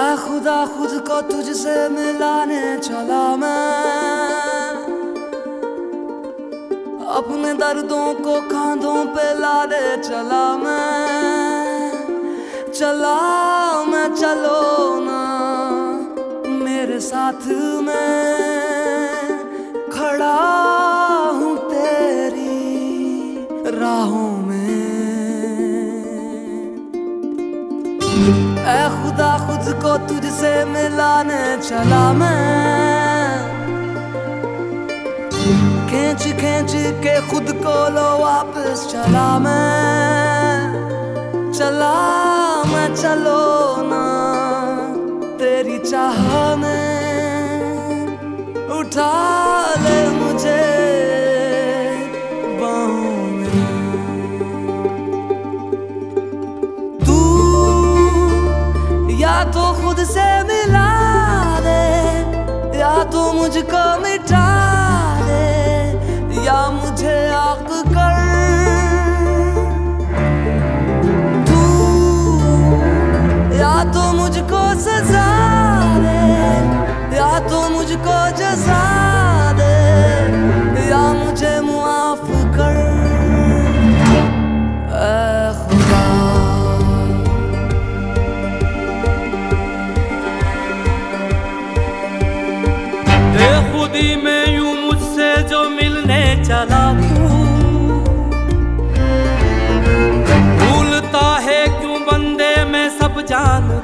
खुदा खुद को तुझसे मिलाने चला मैं अपने दर्दों को कांधों पे लाने चला मैं चला मैं, चलो ना, मेरे साथ में खड़ा हूँ तेरी राहों में। ऐ खुदा खुद को तुझसे मिलाने चला खींच खींच के खुद को लो वापस चला मैं चला मैं चलो ना तेरी चाह में उठा तो खुद से मिला दे, या तो मुझको मिटा दे, या मुझे आग कर। तू या तो मुझको सजा दे, या तो मुझको जजा बेखुदी में यूँ मुझसे जो मिलने चला तू। भूलता है क्यों बंदे, में सब जानता